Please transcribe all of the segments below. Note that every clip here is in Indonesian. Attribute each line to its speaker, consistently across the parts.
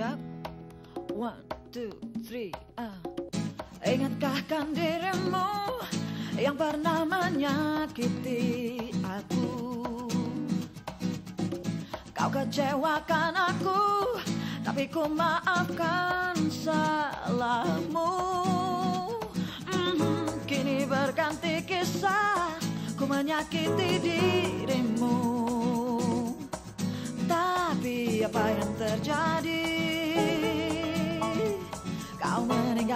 Speaker 1: Siap? One, two, three, ah. Ingatkah kan dirimu yang pernah menyakiti aku? Kau kecewakan aku, tapi ku maafkan salahmu. Mhm, kini berganti kisah, ku menyakiti dirimu. Tapi apa yang terjadi?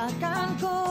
Speaker 1: Kau meninggalkanku